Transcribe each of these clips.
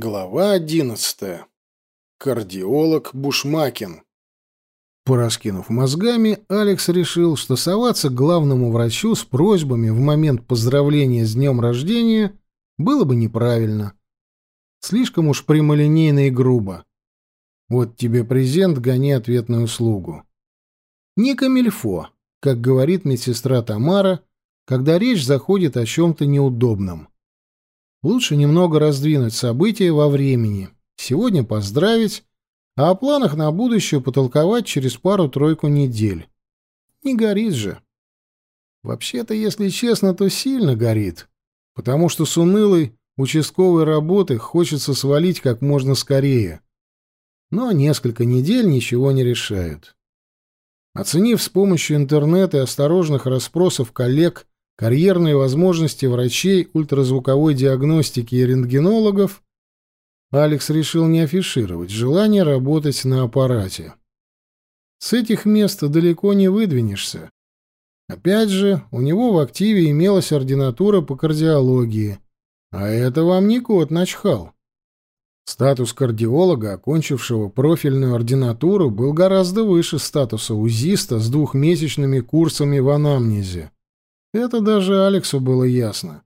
Глава одиннадцатая. Кардиолог Бушмакин. Пораскинув мозгами, Алекс решил, что соваться к главному врачу с просьбами в момент поздравления с днем рождения было бы неправильно. Слишком уж прямолинейно и грубо. Вот тебе презент, гони ответную услугу. Не камильфо, как говорит медсестра Тамара, когда речь заходит о чем-то неудобном. Лучше немного раздвинуть события во времени. Сегодня поздравить, а о планах на будущее потолковать через пару-тройку недель. Не горит же. Вообще-то, если честно, то сильно горит, потому что с унылой участковой работы хочется свалить как можно скорее. Но несколько недель ничего не решают. Оценив с помощью интернета и осторожных расспросов коллег карьерные возможности врачей ультразвуковой диагностики и рентгенологов, Алекс решил не афишировать желание работать на аппарате. С этих мест далеко не выдвинешься. Опять же, у него в активе имелась ординатура по кардиологии, а это вам не кот начхал. Статус кардиолога, окончившего профильную ординатуру, был гораздо выше статуса узиста с двухмесячными курсами в анамнезе. Это даже Алексу было ясно.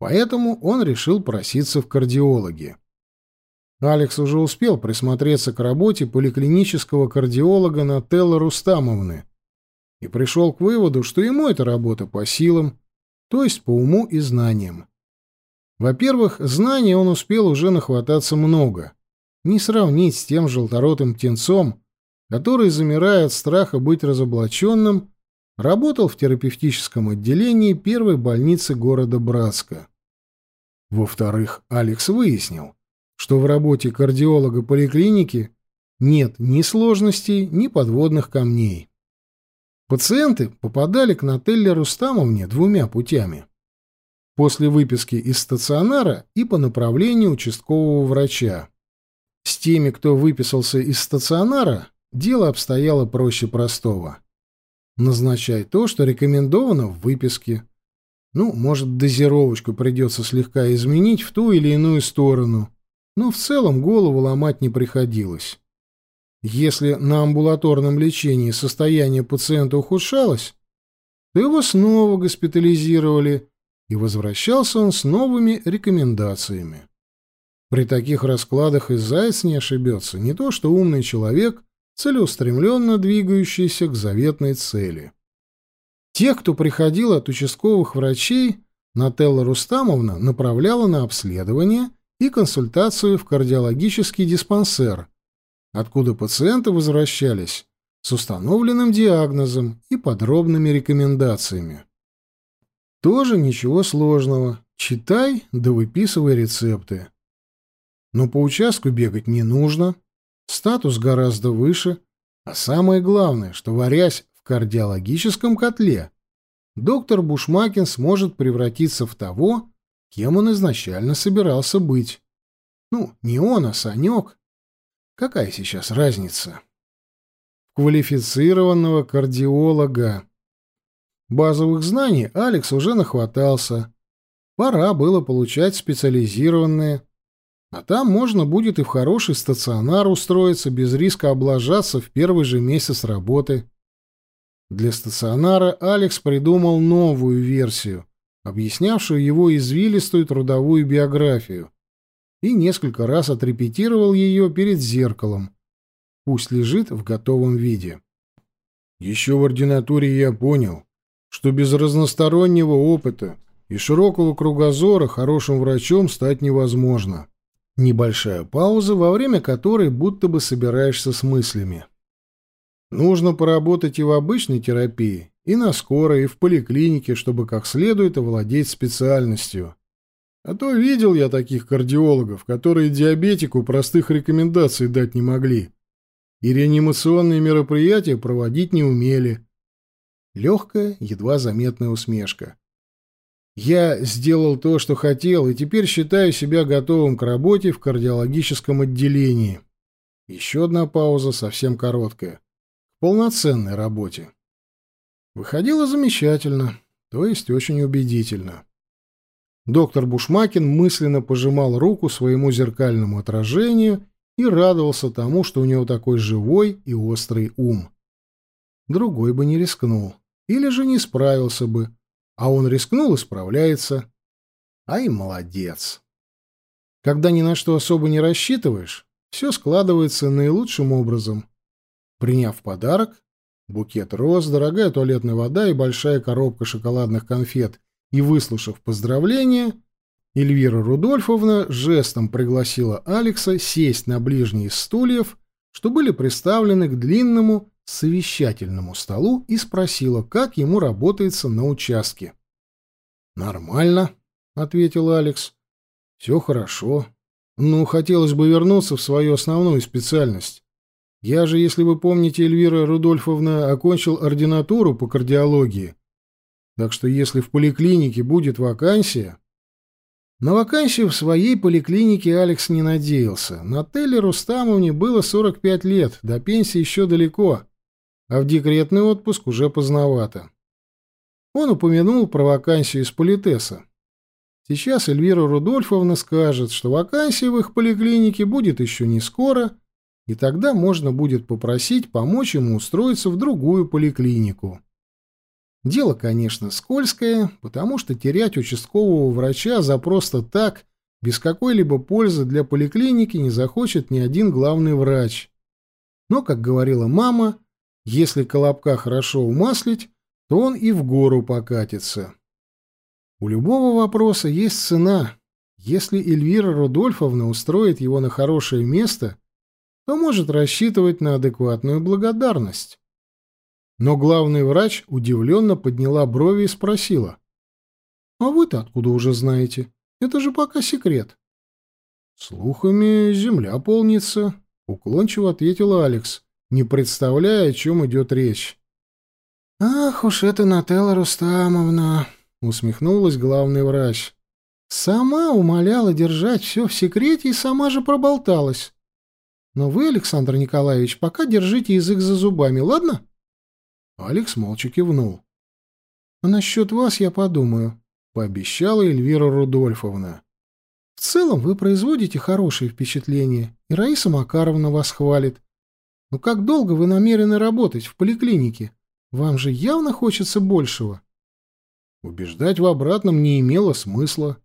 Поэтому он решил проситься в кардиологи. Алекс уже успел присмотреться к работе поликлинического кардиолога Нателлы Рустамовны и пришел к выводу, что ему эта работа по силам, то есть по уму и знаниям. Во-первых, знаний он успел уже нахвататься много, не сравнить с тем желторотым птенцом, который, замирая от страха быть разоблаченным, Работал в терапевтическом отделении первой больницы города Братска. Во-вторых, Алекс выяснил, что в работе кардиолога поликлиники нет ни сложностей, ни подводных камней. Пациенты попадали к Нателле Рустамовне двумя путями. После выписки из стационара и по направлению участкового врача. С теми, кто выписался из стационара, дело обстояло проще простого. Назначай то, что рекомендовано в выписке. Ну, может, дозировочку придется слегка изменить в ту или иную сторону, но в целом голову ломать не приходилось. Если на амбулаторном лечении состояние пациента ухудшалось, то его снова госпитализировали, и возвращался он с новыми рекомендациями. При таких раскладах и заяц не ошибется, не то что умный человек, целеустремленно двигающийся к заветной цели. Тех, кто приходил от участковых врачей, Нателла Рустамовна направляла на обследование и консультацию в кардиологический диспансер, откуда пациенты возвращались с установленным диагнозом и подробными рекомендациями. Тоже ничего сложного. Читай да выписывай рецепты. Но по участку бегать не нужно, статус гораздо выше, а самое главное, что варясь в кардиологическом котле, доктор Бушмакин сможет превратиться в того, кем он изначально собирался быть. Ну, не он, а Санек. Какая сейчас разница? Квалифицированного кардиолога. Базовых знаний Алекс уже нахватался. Пора было получать специализированные, а там можно будет и в хороший стационар устроиться без риска облажаться в первый же месяц работы. Для стационара Алекс придумал новую версию, объяснявшую его извилистую трудовую биографию, и несколько раз отрепетировал ее перед зеркалом. Пусть лежит в готовом виде. Еще в ординатуре я понял, что без разностороннего опыта и широкого кругозора хорошим врачом стать невозможно. Небольшая пауза, во время которой будто бы собираешься с мыслями. Нужно поработать и в обычной терапии, и на скорой, и в поликлинике, чтобы как следует овладеть специальностью. А то видел я таких кардиологов, которые диабетику простых рекомендаций дать не могли. И реанимационные мероприятия проводить не умели. Легкая, едва заметная усмешка. Я сделал то, что хотел, и теперь считаю себя готовым к работе в кардиологическом отделении. Еще одна пауза, совсем короткая. К полноценной работе. Выходило замечательно, то есть очень убедительно. Доктор Бушмакин мысленно пожимал руку своему зеркальному отражению и радовался тому, что у него такой живой и острый ум. Другой бы не рискнул, или же не справился бы, а он рискнул и справляется. Ай, молодец! Когда ни на что особо не рассчитываешь, все складывается наилучшим образом. Приняв подарок, букет роз, дорогая туалетная вода и большая коробка шоколадных конфет, и выслушав поздравления, Эльвира Рудольфовна жестом пригласила Алекса сесть на ближние из стульев, что были приставлены к длинному совещательному столу, и спросила, как ему работается на участке. «Нормально», — ответил Алекс. «Все хорошо. Ну, хотелось бы вернуться в свою основную специальность. Я же, если вы помните, Эльвира Рудольфовна, окончил ординатуру по кардиологии. Так что если в поликлинике будет вакансия, на вакансию в своей поликлинике Алекс не надеялся. На Телле Рустамовне было 45 лет, до пенсии еще далеко, а в декретный отпуск уже поздновато. Он упомянул про вакансию из политеса. Сейчас Эльвира Рудольфовна скажет, что вакансия в их поликлинике будет еще не скоро, и тогда можно будет попросить помочь ему устроиться в другую поликлинику. Дело, конечно, скользкое, потому что терять участкового врача за просто так, без какой-либо пользы для поликлиники, не захочет ни один главный врач. Но, как говорила мама, если колобка хорошо умаслить, то он и в гору покатится. У любого вопроса есть цена. Если Эльвира Рудольфовна устроит его на хорошее место, то может рассчитывать на адекватную благодарность. Но главный врач удивленно подняла брови и спросила. «А вы-то откуда уже знаете? Это же пока секрет». «Слухами земля полнится», — уклончиво ответила Алекс, не представляя, о чем идет речь. «Ах уж это Нателла Рустамовна!» — усмехнулась главный врач. «Сама умоляла держать все в секрете и сама же проболталась. Но вы, Александр Николаевич, пока держите язык за зубами, ладно?» Алекс молча кивнул. «А насчет вас я подумаю», — пообещала Эльвира Рудольфовна. «В целом вы производите хорошее впечатление, и Раиса Макаровна вас хвалит. Но как долго вы намерены работать в поликлинике? Вам же явно хочется большего». Убеждать в обратном не имело смысла.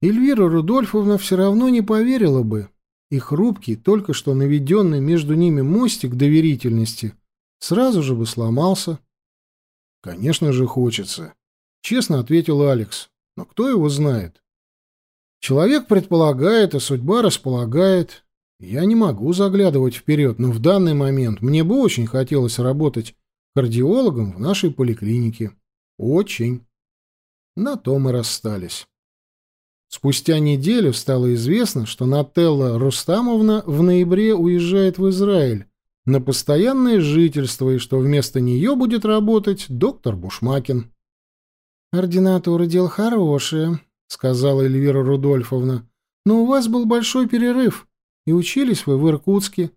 Эльвира Рудольфовна все равно не поверила бы. И хрупкий, только что наведенный между ними мостик доверительности сразу же бы сломался. Конечно же, хочется, честно ответил Алекс. Но кто его знает? Человек предполагает, а судьба располагает. Я не могу заглядывать вперед, но в данный момент мне бы очень хотелось работать кардиологом в нашей поликлинике. Очень. На то мы расстались. Спустя неделю стало известно, что Нателла Рустамовна в ноябре уезжает в Израиль на постоянное жительство и что вместо нее будет работать доктор Бушмакин. «Ординатура дело хорошее», — сказала Эльвира Рудольфовна, «но у вас был большой перерыв, и учились вы в Иркутске,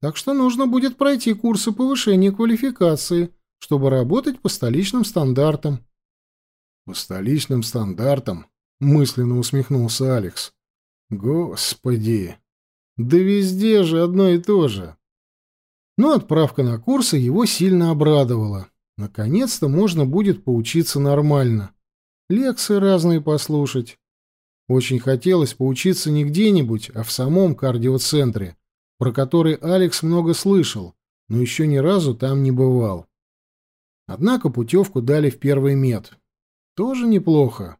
так что нужно будет пройти курсы повышения квалификации, чтобы работать по столичным стандартам». «По столичным стандартам?» — мысленно усмехнулся Алекс. «Господи! Да везде же одно и то же!» Но отправка на курсы его сильно обрадовала. Наконец-то можно будет поучиться нормально. Лекции разные послушать. Очень хотелось поучиться не где-нибудь, а в самом кардиоцентре, про который Алекс много слышал, но еще ни разу там не бывал. Однако путевку дали в первый мед. Тоже неплохо.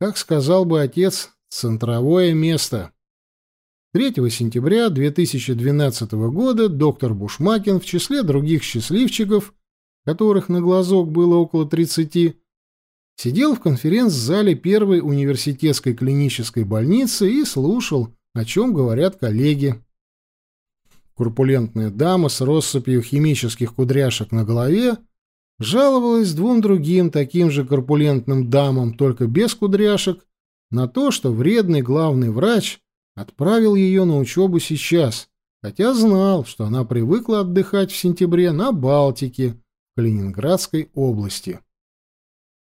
Как сказал бы отец, центровое место. 3 сентября 2012 года доктор Бушмакин в числе других счастливчиков, которых на глазок было около 30, сидел в конференц-зале первой университетской клинической больницы и слушал, о чем говорят коллеги. Курпулентная дама с россыпью химических кудряшек на голове жаловалась двум другим таким же корпулентным дамам, только без кудряшек, на то, что вредный главный врач отправил ее на учебу сейчас, хотя знал, что она привыкла отдыхать в сентябре на Балтике, в Калининградской области.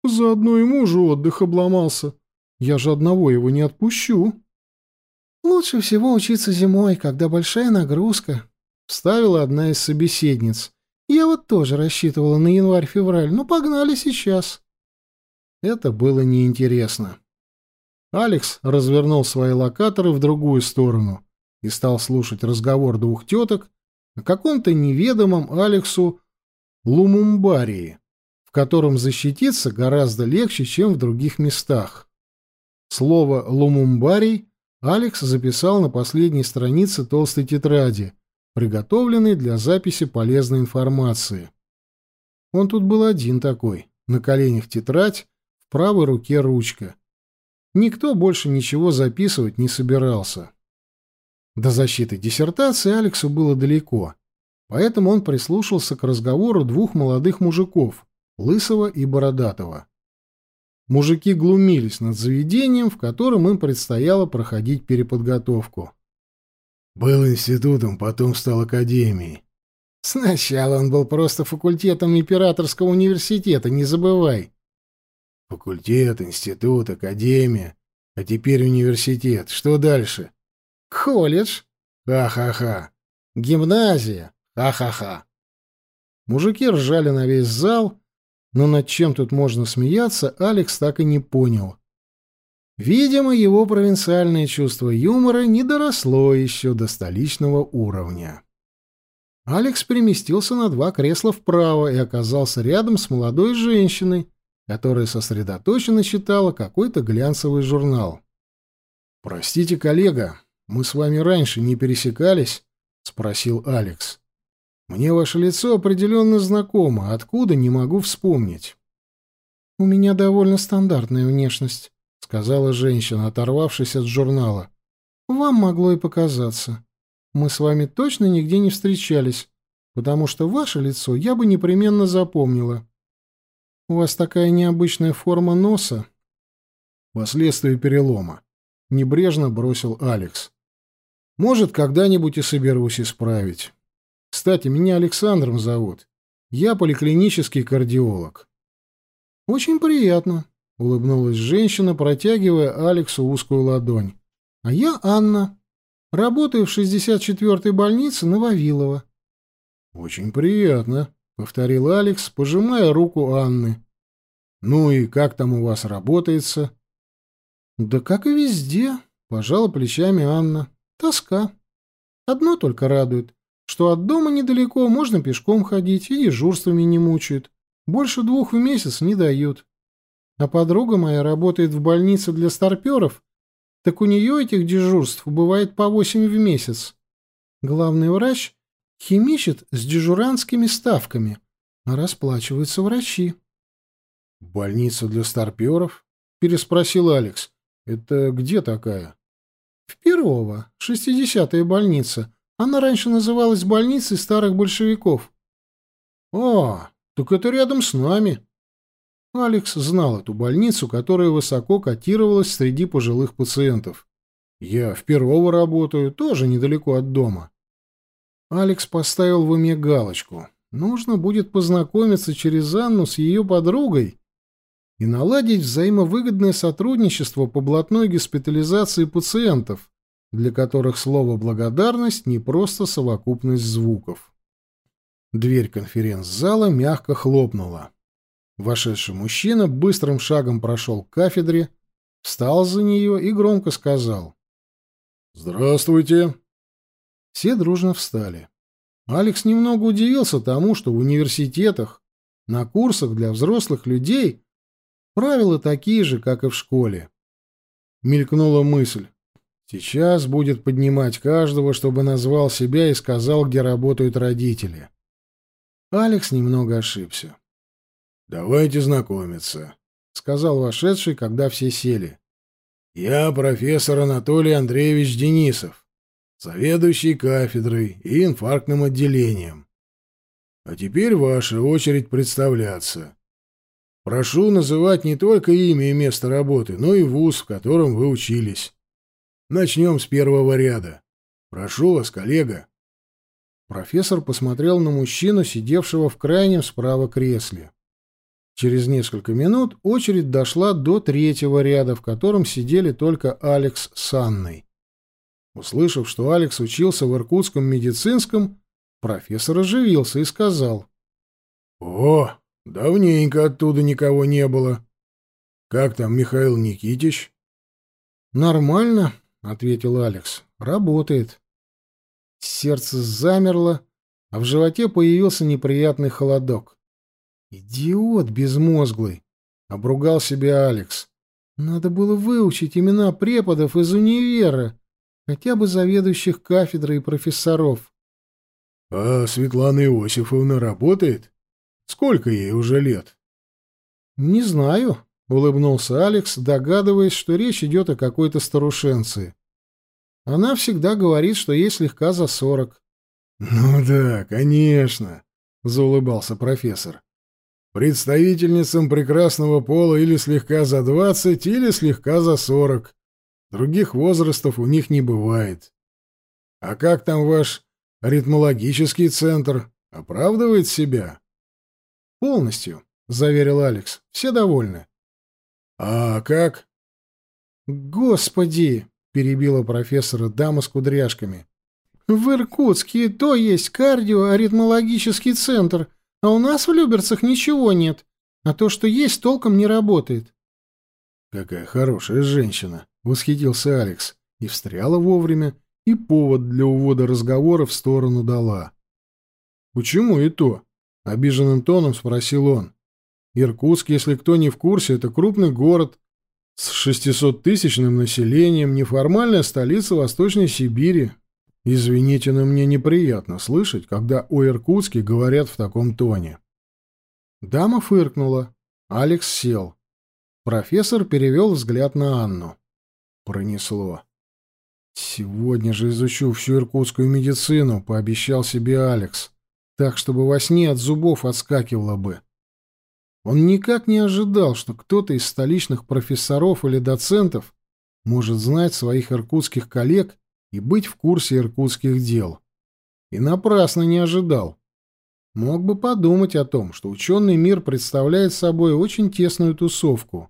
«Заодно и мужу отдых обломался», — Я же одного его не отпущу. Лучше всего учиться зимой, когда большая нагрузка, вставила одна из собеседниц. Я вот тоже рассчитывала на январь-февраль, но погнали сейчас. Это было неинтересно. Алекс развернул свои локаторы в другую сторону и стал слушать разговор двух теток о каком-то неведомом Алексу Лумумбарии, котором защититься гораздо легче, чем в других местах. Слово «лумумбарий» Алекс записал на последней странице толстой тетради, приготовленной для записи полезной информации. Он тут был один такой, на коленях тетрадь, в правой руке ручка. Никто больше ничего записывать не собирался. До защиты диссертации Алексу было далеко, поэтому он прислушался к разговору двух молодых мужиков, Лысого и Бородатого. Мужики глумились над заведением, в котором им предстояло проходить переподготовку. «Был институтом, потом стал академией». «Сначала он был просто факультетом Императорского университета, не забывай». «Факультет, институт, академия, а теперь университет. Что дальше?» «Колледж». «Ха-ха-ха». «Гимназия». «Ха-ха-ха». Мужики ржали на весь зал, но над чем тут можно смеяться, Алекс так и не понял. Видимо, его провинциальное чувство юмора не доросло еще до столичного уровня. Алекс переместился на два кресла вправо и оказался рядом с молодой женщиной, которая сосредоточенно читала какой-то глянцевый журнал. «Простите, коллега, мы с вами раньше не пересекались?» — спросил Алекс. Мне ваше лицо определенно знакомо, откуда не могу вспомнить. У меня довольно стандартная внешность, сказала женщина, оторвавшись от журнала. Вам могло и показаться. Мы с вами точно нигде не встречались, потому что ваше лицо я бы непременно запомнила. У вас такая необычная форма носа. Последствия перелома. Небрежно бросил Алекс. Может, когда-нибудь и соберусь исправить. Кстати, меня Александром зовут. Я поликлинический кардиолог. Очень приятно, улыбнулась женщина, протягивая Алексу узкую ладонь. А я Анна. Работаю в 64-й больнице на Вавилова. Очень приятно, повторил Алекс, пожимая руку Анны. Ну и как там у вас работается? Да как и везде, пожала плечами Анна. Тоска. Одно только радует что от дома недалеко, можно пешком ходить и дежурствами не мучают. Больше двух в месяц не дают. А подруга моя работает в больнице для старперов, так у нее этих дежурств бывает по восемь в месяц. Главный врач химичит с дежурантскими ставками, а расплачиваются врачи. «Больница для старперов?» — переспросил Алекс. «Это где такая?» «В Перово, шестидесятая больница, она раньше называлась больницей старых большевиков. А, так это рядом с нами. Алекс знал эту больницу, которая высоко котировалась среди пожилых пациентов. Я в Перово работаю, тоже недалеко от дома. Алекс поставил в уме галочку. Нужно будет познакомиться через Анну с ее подругой и наладить взаимовыгодное сотрудничество по блатной госпитализации пациентов, для которых слово «благодарность» не просто совокупность звуков. Дверь конференц-зала мягко хлопнула. Вошедший мужчина быстрым шагом прошел к кафедре, встал за нее и громко сказал «Здравствуйте!». Все дружно встали. Алекс немного удивился тому, что в университетах, на курсах для взрослых людей правила такие же, как и в школе. Мелькнула мысль, Сейчас будет поднимать каждого, чтобы назвал себя и сказал, где работают родители. Алекс немного ошибся. «Давайте знакомиться», — сказал вошедший, когда все сели. «Я профессор Анатолий Андреевич Денисов, заведующий кафедрой и инфарктным отделением. А теперь ваша очередь представляться. Прошу называть не только имя и место работы, но и вуз, в котором вы учились». Начнем с первого ряда. Прошу вас, коллега. Профессор посмотрел на мужчину, сидевшего в крайнем справа кресле. Через несколько минут очередь дошла до третьего ряда, в котором сидели только Алекс с Анной. Услышав, что Алекс учился в Иркутском медицинском, профессор оживился и сказал. «О, давненько оттуда никого не было. Как там Михаил Никитич?» «Нормально», — ответил Алекс. «Работает». Сердце замерло, а в животе появился неприятный холодок. «Идиот безмозглый!» — обругал себя Алекс. «Надо было выучить имена преподов из универа, хотя бы заведующих кафедрой и профессоров». «А Светлана Иосифовна работает? Сколько ей уже лет?» «Не знаю», — улыбнулся Алекс, догадываясь, что речь идет о какой-то старушенции. «Она всегда говорит, что ей слегка за сорок». «Ну да, конечно», — заулыбался профессор. Представительницам прекрасного пола или слегка за двадцать, или слегка за сорок. Других возрастов у них не бывает. А как там ваш аритмологический центр? Оправдывает себя? Полностью, заверил Алекс. Все довольны. А как? Господи, перебила профессора дама с кудряшками. В Иркутске то есть кардиоаритмологический центр, а у нас в Люберцах ничего нет, а то, что есть, толком не работает. Какая хорошая женщина, восхитился Алекс и встряла вовремя, и повод для увода разговора в сторону дала. Почему и то? обиженным тоном спросил он. Иркутск, если кто не в курсе, это крупный город с шестисоттысячным населением, неформальная столица Восточной Сибири, Извините, но мне неприятно слышать, когда о Иркутске говорят в таком тоне. Дама фыркнула. Алекс сел. Профессор перевел взгляд на Анну. Пронесло. «Сегодня же изучу всю иркутскую медицину», — пообещал себе Алекс, так, чтобы во сне от зубов отскакивало бы. Он никак не ожидал, что кто-то из столичных профессоров или доцентов может знать своих иркутских коллег и быть в курсе иркутских дел. И напрасно не ожидал. Мог бы подумать о том, что ученый мир представляет собой очень тесную тусовку.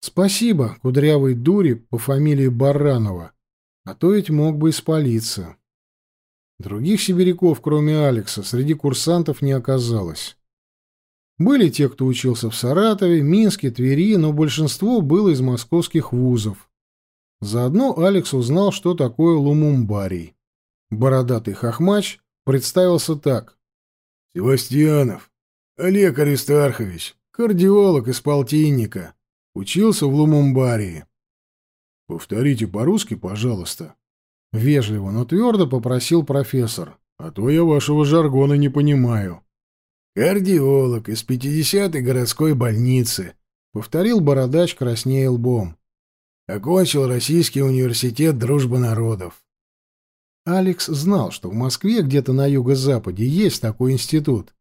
Спасибо кудрявой дуре по фамилии Баранова, а то ведь мог бы испалиться. Других сибиряков, кроме Алекса, среди курсантов не оказалось. Были те, кто учился в Саратове, Минске, Твери, но большинство было из московских вузов. Заодно Алекс узнал, что такое лумумбарий. Бородатый хохмач представился так. «Севастьянов, Олег Аристархович, кардиолог из полтинника. Учился в Лумумбарии». «Повторите по-русски, пожалуйста». Вежливо, но твердо попросил профессор. «А то я вашего жаргона не понимаю». «Кардиолог из 50-й городской больницы», — повторил бородач краснея лбом. Окончил Российский университет дружбы народов. Алекс знал, что в Москве где-то на юго-западе есть такой институт,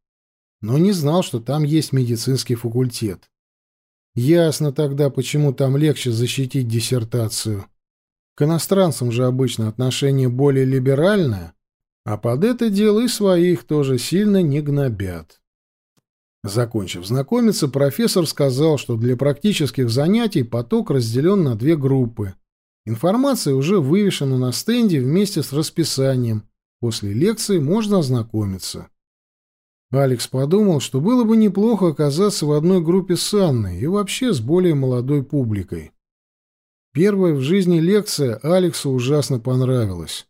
но не знал, что там есть медицинский факультет. Ясно тогда, почему там легче защитить диссертацию. К иностранцам же обычно отношение более либеральное, а под это дело и своих тоже сильно не гнобят. Закончив знакомиться, профессор сказал, что для практических занятий поток разделен на две группы. Информация уже вывешена на стенде вместе с расписанием. После лекции можно ознакомиться. Алекс подумал, что было бы неплохо оказаться в одной группе с Анной и вообще с более молодой публикой. Первая в жизни лекция Алексу ужасно понравилась.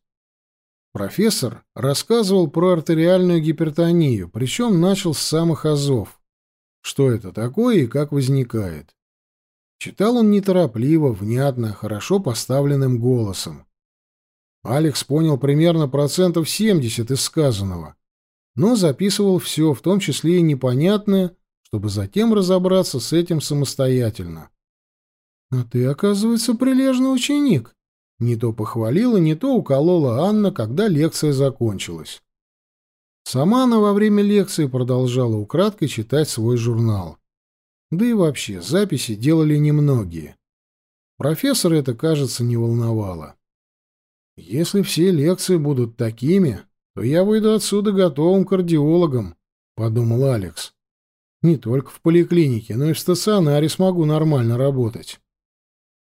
Профессор рассказывал про артериальную гипертонию, причем начал с самых азов. Что это такое и как возникает. Читал он неторопливо, внятно, хорошо поставленным голосом. Алекс понял примерно процентов 70 из сказанного, но записывал все, в том числе и непонятное, чтобы затем разобраться с этим самостоятельно. «А ты, оказывается, прилежный ученик», не то похвалила, не то уколола Анна, когда лекция закончилась. Сама она во время лекции продолжала украдкой читать свой журнал. Да и вообще, записи делали немногие. Профессора это, кажется, не волновало. «Если все лекции будут такими, то я выйду отсюда готовым кардиологом», — подумал Алекс. Не только в поликлинике, но и в стационаре смогу нормально работать.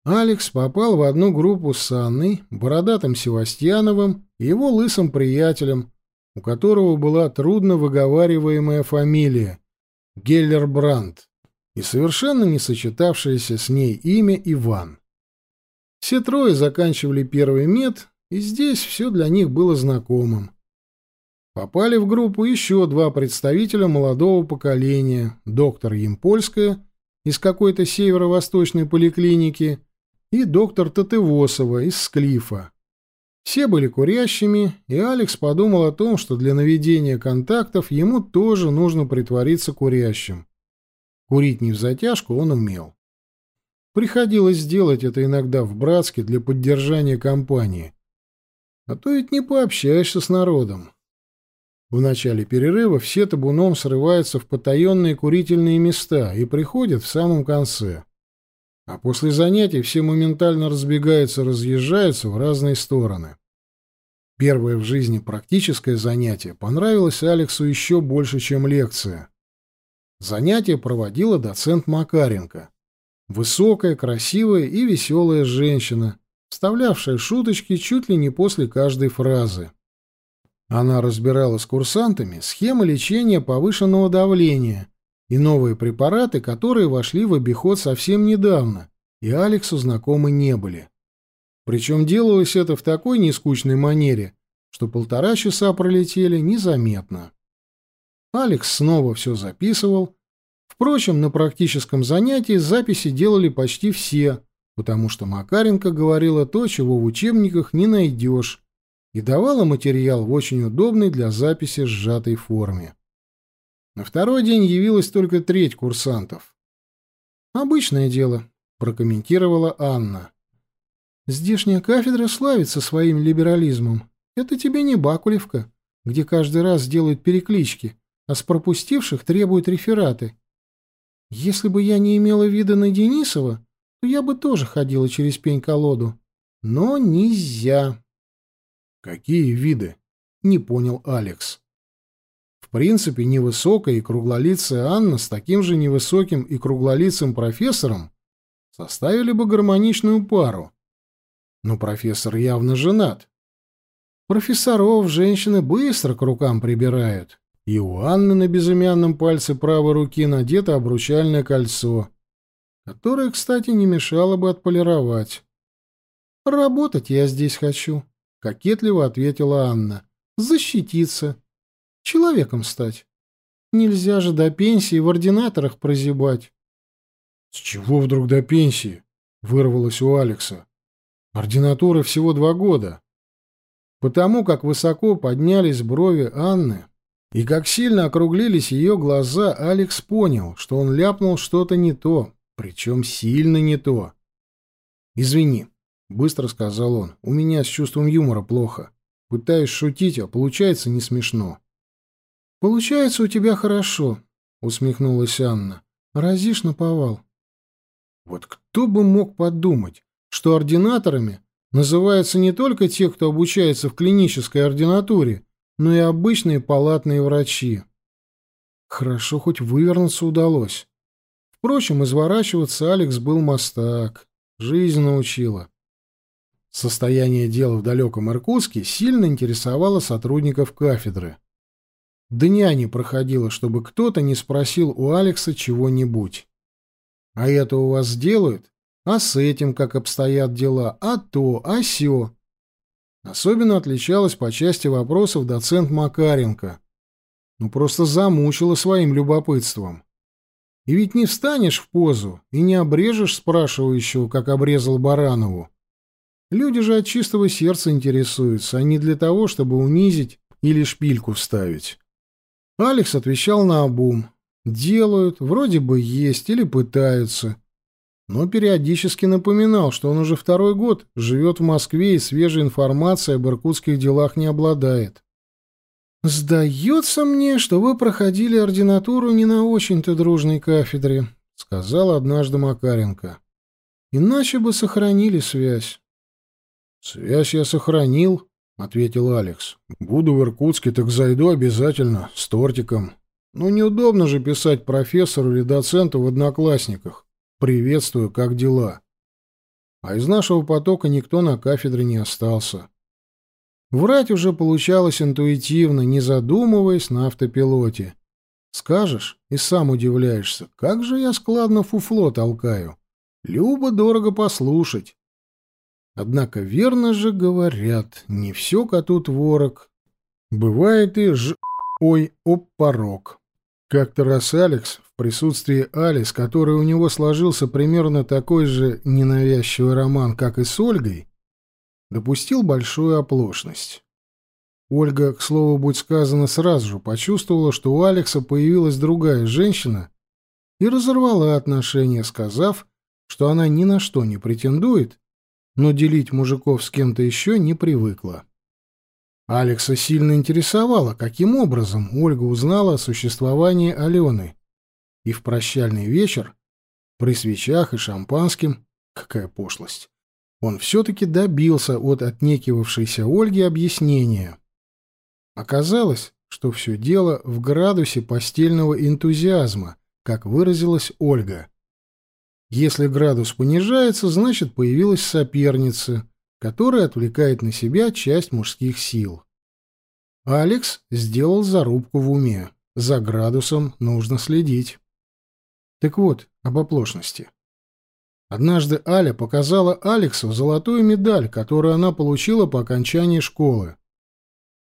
Алекс попал в одну группу с Анной, бородатым Севастьяновым и его лысым приятелем, у которого была трудно выговариваемая фамилия — Геллербранд, и совершенно не сочетавшееся с ней имя Иван. Все трое заканчивали первый мед, и здесь все для них было знакомым. Попали в группу еще два представителя молодого поколения, доктор Емпольская из какой-то северо-восточной поликлиники и доктор Татывосова из Склифа. Все были курящими, и Алекс подумал о том, что для наведения контактов ему тоже нужно притвориться курящим. Курить не в затяжку он умел. Приходилось делать это иногда в Братске для поддержания компании. А то ведь не пообщаешься с народом. В начале перерыва все табуном срываются в потаенные курительные места и приходят в самом конце. А после занятий все моментально разбегаются, разъезжаются в разные стороны. Первое в жизни практическое занятие понравилось Алексу еще больше, чем лекция. Занятие проводила доцент Макаренко. Высокая, красивая и веселая женщина, вставлявшая шуточки чуть ли не после каждой фразы. Она разбирала с курсантами схемы лечения повышенного давления и новые препараты, которые вошли в обиход совсем недавно, и Алексу знакомы не были. Причем делалось это в такой нескучной манере, что полтора часа пролетели незаметно. Алекс снова все записывал. Впрочем, на практическом занятии записи делали почти все, потому что Макаренко говорила то, чего в учебниках не найдешь, и давала материал в очень удобной для записи сжатой форме. На второй день явилась только треть курсантов. «Обычное дело», — прокомментировала Анна. «Здешняя кафедра славится своим либерализмом. Это тебе не Бакулевка, где каждый раз делают переклички, а с пропустивших требуют рефераты. Если бы я не имела вида на Денисова, то я бы тоже ходила через пень-колоду. Но нельзя». «Какие виды?» — не понял Алекс. Принципе, невысокая и круглолицая Анна с таким же невысоким и круглолицым профессором составили бы гармоничную пару. Но профессор явно женат. Профессоров женщины быстро к рукам прибирают. И у Анны на безымянном пальце правой руки надето обручальное кольцо, которое, кстати, не мешало бы отполировать. «Работать я здесь хочу», — кокетливо ответила Анна. «Защититься» человеком стать. Нельзя же до пенсии в ординаторах прозябать. — С чего вдруг до пенсии? — вырвалось у Алекса. — Ординатура всего два года. Потому как высоко поднялись брови Анны и как сильно округлились ее глаза, Алекс понял, что он ляпнул что-то не то, причем сильно не то. «Извини», — быстро сказал он, — «у меня с чувством юмора плохо. Пытаюсь шутить, а получается не смешно». «Получается у тебя хорошо», — усмехнулась Анна. «Разишь наповал». Вот кто бы мог подумать, что ординаторами называются не только те, кто обучается в клинической ординатуре, но и обычные палатные врачи. Хорошо, хоть вывернуться удалось. Впрочем, изворачиваться Алекс был мастак. Жизнь научила. Состояние дела в далеком Иркутске сильно интересовало сотрудников кафедры. Дня не проходило, чтобы кто-то не спросил у Алекса чего-нибудь. А это у вас делают? А с этим как обстоят дела? А то, а сё. Особенно отличалась по части вопросов доцент Макаренко. Ну, просто замучила своим любопытством. И ведь не встанешь в позу и не обрежешь спрашивающего, как обрезал Баранову. Люди же от чистого сердца интересуются, а не для того, чтобы унизить или шпильку вставить. Алекс отвечал на обум. Делают, вроде бы есть или пытаются. Но периодически напоминал, что он уже второй год живет в Москве и свежей информацией об иркутских делах не обладает. «Сдается мне, что вы проходили ординатуру не на очень-то дружной кафедре», — сказал однажды Макаренко. «Иначе бы сохранили связь». «Связь я сохранил», — ответил Алекс. «Буду в Иркутске, так зайду обязательно, с тортиком. Ну, неудобно же писать профессору или доценту в одноклассниках. Приветствую, как дела? А из нашего потока никто на кафедре не остался. Врать уже получалось интуитивно, не задумываясь на автопилоте. Скажешь и сам удивляешься, как же я складно фуфло толкаю. Любо дорого послушать. Однако верно же говорят, не все коту творог. Бывает и ж... ой, об порог. Как-то раз Алекс в присутствии Али, с у него сложился примерно такой же ненавязчивый роман, как и с Ольгой, допустил большую оплошность. Ольга, к слову, будь сказано, сразу же почувствовала, что у Алекса появилась другая женщина и разорвала отношения, сказав, что она ни на что не претендует, но делить мужиков с кем-то еще не привыкла. Алекса сильно интересовало, каким образом Ольга узнала о существовании Алены. И в прощальный вечер, при свечах и шампанским, какая пошлость, он все-таки добился от отнекивавшейся Ольги объяснения. Оказалось, что все дело в градусе постельного энтузиазма, как выразилась Ольга. Если градус понижается, значит появилась соперница, который отвлекает на себя часть мужских сил. Алекс сделал зарубку в уме. За градусом нужно следить. Так вот, об оплошности. Однажды Аля показала Алексу золотую медаль, которую она получила по окончании школы.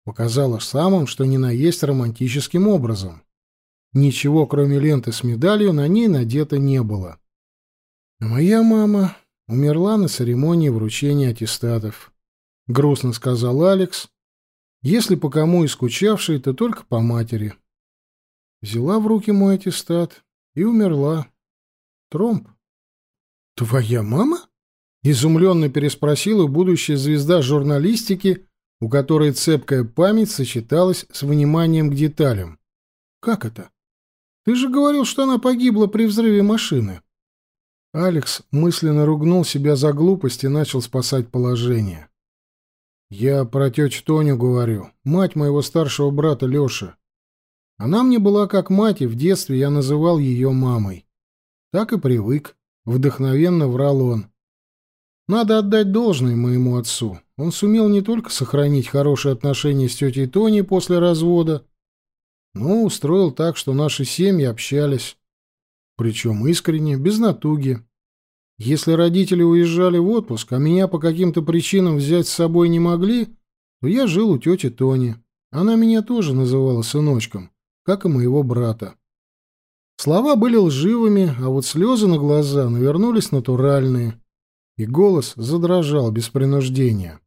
Показала самым, что ни на есть романтическим образом. Ничего, кроме ленты с медалью, на ней надето не было. Моя мама умерла на церемонии вручения аттестатов. Грустно сказал Алекс. Если по кому и скучавший, то только по матери. Взяла в руки мой аттестат и умерла. Тромб. «Твоя мама?» — изумленно переспросила будущая звезда журналистики, у которой цепкая память сочеталась с вниманием к деталям. «Как это? Ты же говорил, что она погибла при взрыве машины». Алекс мысленно ругнул себя за глупость и начал спасать положение. «Я про тетю Тоню говорю, мать моего старшего брата Леши. Она мне была как мать, и в детстве я называл ее мамой. Так и привык, вдохновенно врал он. Надо отдать должное моему отцу. Он сумел не только сохранить хорошие отношения с тетей Тоней после развода, но устроил так, что наши семьи общались. Причем искренне, без натуги. Если родители уезжали в отпуск, а меня по каким-то причинам взять с собой не могли, то я жил у тети Тони. Она меня тоже называла сыночком, как и моего брата. Слова были лживыми, а вот слезы на глаза навернулись натуральные, и голос задрожал без принуждения.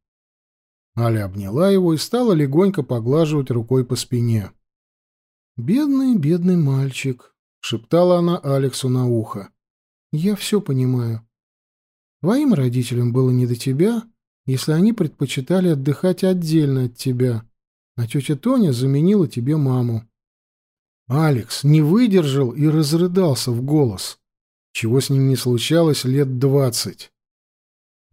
Аля обняла его и стала легонько поглаживать рукой по спине. «Бедный, бедный мальчик», шептала она Алексу на ухо. Я все понимаю. Твоим родителям было не до тебя, если они предпочитали отдыхать отдельно от тебя, а тетя Тоня заменила тебе маму. Алекс не выдержал и разрыдался в голос, чего с ним не случалось лет двадцать.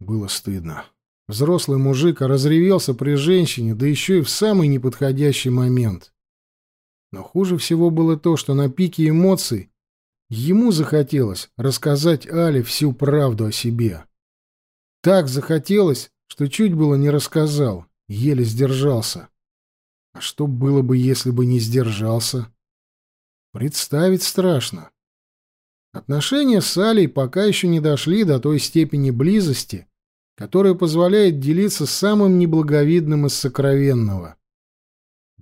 Было стыдно. Взрослый мужик разревелся при женщине, да еще и в самый неподходящий момент. Но хуже всего было то, что на пике эмоций ему захотелось рассказать Але всю правду о себе. Так захотелось, что чуть было не рассказал, еле сдержался. А что было бы, если бы не сдержался? Представить страшно. Отношения с Алей пока еще не дошли до той степени близости, которая позволяет делиться самым неблаговидным из сокровенного —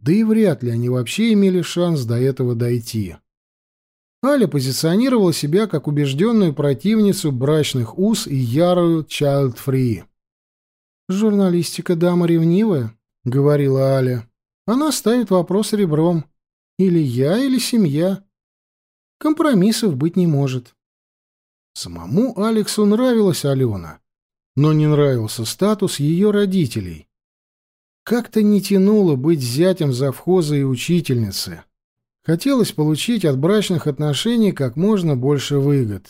да и вряд ли они вообще имели шанс до этого дойти. Аля позиционировала себя как убежденную противницу брачных уз и ярую child-free. «Журналистика дама ревнивая», — говорила Аля. «Она ставит вопрос ребром. Или я, или семья. Компромиссов быть не может». Самому Алексу нравилась Алена, но не нравился статус ее родителей. Как-то не тянуло быть зятем завхоза и учительницы. Хотелось получить от брачных отношений как можно больше выгод.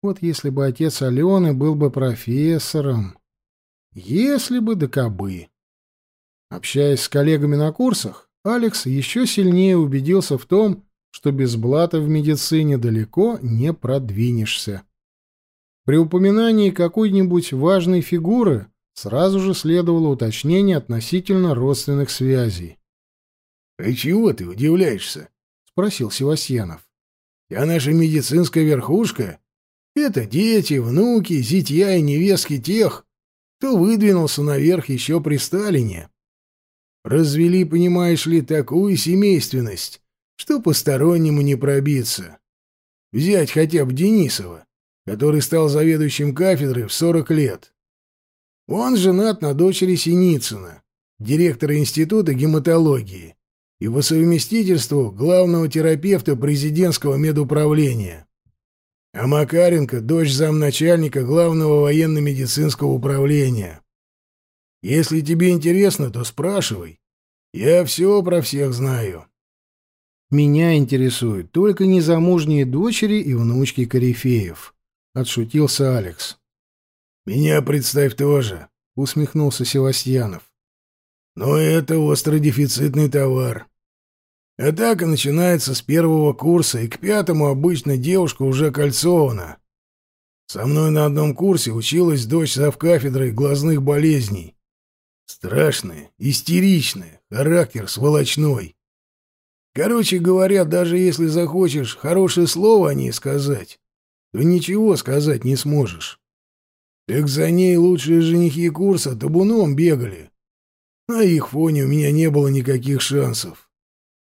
Вот если бы отец Алены был бы профессором. Если бы да кабы. Общаясь с коллегами на курсах, Алекс еще сильнее убедился в том, что без блата в медицине далеко не продвинешься. При упоминании какой-нибудь важной фигуры сразу же следовало уточнение относительно родственных связей. — А чего ты удивляешься? — спросил Севастьянов. — Я наша медицинская верхушка. Это дети, внуки, зятья и невестки тех, кто выдвинулся наверх еще при Сталине. Развели, понимаешь ли, такую семейственность, что постороннему не пробиться. Взять хотя бы Денисова, который стал заведующим кафедрой в 40 лет. Он женат на дочери Синицына, директора Института гематологии, и по совместительству главного терапевта президентского медуправления. А Макаренко — дочь замначальника главного военно-медицинского управления. Если тебе интересно, то спрашивай. Я все про всех знаю. Меня интересуют только незамужние дочери и внучки корифеев, — отшутился Алекс. Меня, представь, тоже, — усмехнулся Севастьянов. Но это остродефицитный товар. Атака начинается с первого курса, и к пятому обычно девушка уже кольцована. Со мной на одном курсе училась дочь завкафедрой глазных болезней. Страшная, истеричная, характер сволочной. Короче говоря, даже если захочешь хорошее слово о ней сказать, то ничего сказать не сможешь. Так за ней лучшие женихи курса табуном бегали. На их фоне у меня не было никаких шансов.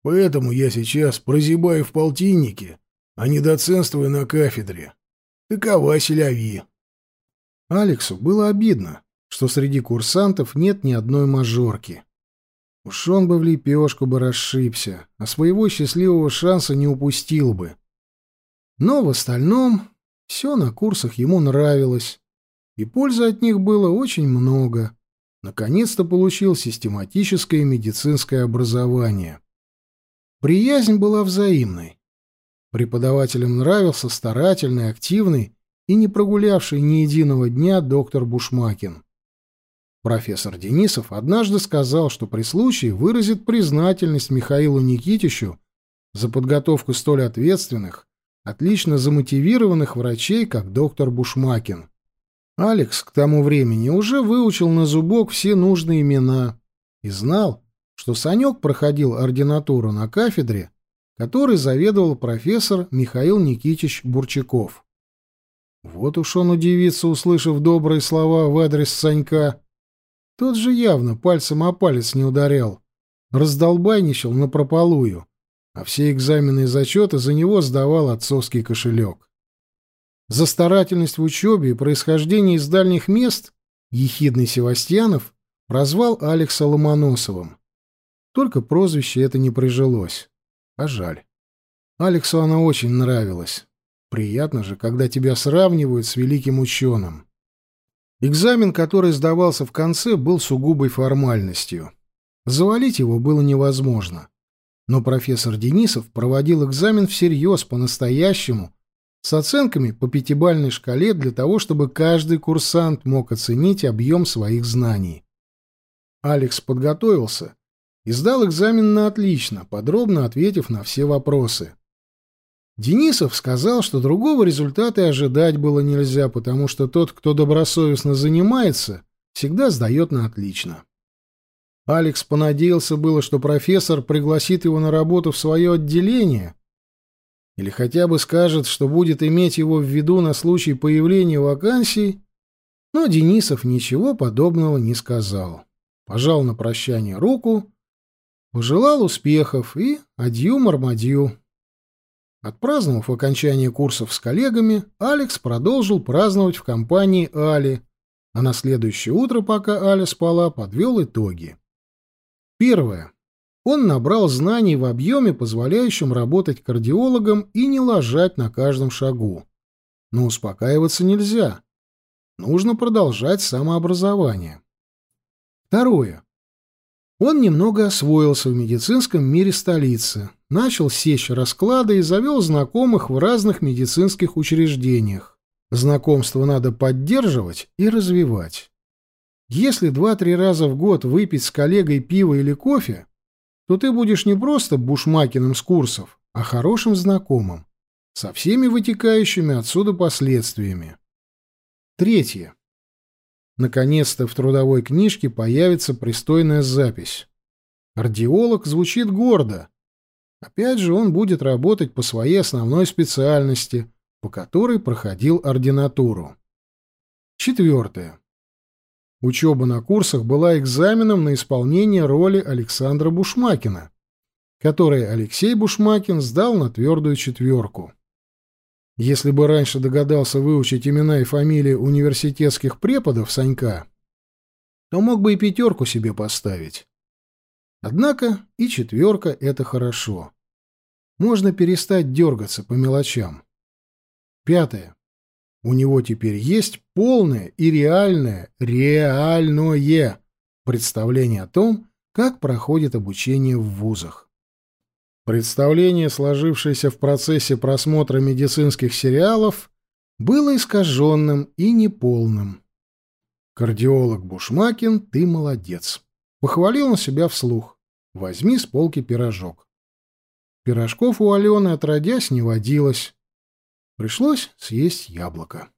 Поэтому я сейчас прозябаю в полтиннике, а не доценствую на кафедре. Такова селяви. Алексу было обидно, что среди курсантов нет ни одной мажорки. Уж он бы в лепешку бы расшибся, а своего счастливого шанса не упустил бы. Но в остальном все на курсах ему нравилось, и пользы от них было очень много. Наконец-то получил систематическое медицинское образование. Приязнь была взаимной. Преподавателям нравился старательный, активный и не прогулявший ни единого дня доктор Бушмакин. Профессор Денисов однажды сказал, что при случае выразит признательность Михаилу Никитичу за подготовку столь ответственных, отлично замотивированных врачей, как доктор Бушмакин. Алекс к тому времени уже выучил на зубок все нужные имена и знал, что Санек проходил ординатуру на кафедре, которой заведовал профессор Михаил Никитич Бурчаков. Вот уж он удивится, услышав добрые слова в адрес Санька. Тот же явно пальцем о палец не ударял, раздолбайничал напропалую, а все экзамены и зачеты за него сдавал отцовский кошелек. За старательность в учебе и происхождение из дальних мест ехидный Севастьянов прозвал Алекса Ломоносовым. Только прозвище это не прижилось. А жаль. Алексу она очень нравилась. Приятно же, когда тебя сравнивают с великим ученым. Экзамен, который сдавался в конце, был сугубой формальностью. Завалить его было невозможно. Но профессор Денисов проводил экзамен всерьез, по-настоящему, с оценками по пятибальной шкале для того, чтобы каждый курсант мог оценить объем своих знаний. Алекс подготовился и сдал экзамен на отлично, подробно ответив на все вопросы. Денисов сказал, что другого результата и ожидать было нельзя, потому что тот, кто добросовестно занимается, всегда сдает на отлично. Алекс понадеялся было, что профессор пригласит его на работу в свое отделение или хотя бы скажет, что будет иметь его в виду на случай появления вакансий, но Денисов ничего подобного не сказал. Пожал на прощание руку Пожелал успехов и адью-мармадью. Отпраздновав окончание курсов с коллегами, Алекс продолжил праздновать в компании Али, а на следующее утро, пока Аля спала, подвел итоги. Первое. Он набрал знаний в объеме, позволяющем работать кардиологом и не ложать на каждом шагу. Но успокаиваться нельзя. Нужно продолжать самообразование. Второе. Он немного освоился в медицинском мире столицы, начал сечь расклады и завел знакомых в разных медицинских учреждениях. Знакомство надо поддерживать и развивать. Если два-три раза в год выпить с коллегой пиво или кофе, то ты будешь не просто бушмакиным с курсов, а хорошим знакомым, со всеми вытекающими отсюда последствиями. Третье. Наконец-то в трудовой книжке появится пристойная запись. Кардиолог звучит гордо. Опять же, он будет работать по своей основной специальности, по которой проходил ординатуру. Четвертое. Учеба на курсах была экзаменом на исполнение роли Александра Бушмакина, который Алексей Бушмакин сдал на твердую четверку. Если бы раньше догадался выучить имена и фамилии университетских преподов Санька, то мог бы и пятерку себе поставить. Однако и четверка — это хорошо. Можно перестать дергаться по мелочам. Пятое. У него теперь есть полное и реальное, реальное представление о том, как проходит обучение в вузах. Представление, сложившееся в процессе просмотра медицинских сериалов, было искаженным и неполным. «Кардиолог Бушмакин, ты молодец!» Похвалил он себя вслух. «Возьми с полки пирожок». Пирожков у Алены отродясь не водилось. Пришлось съесть яблоко.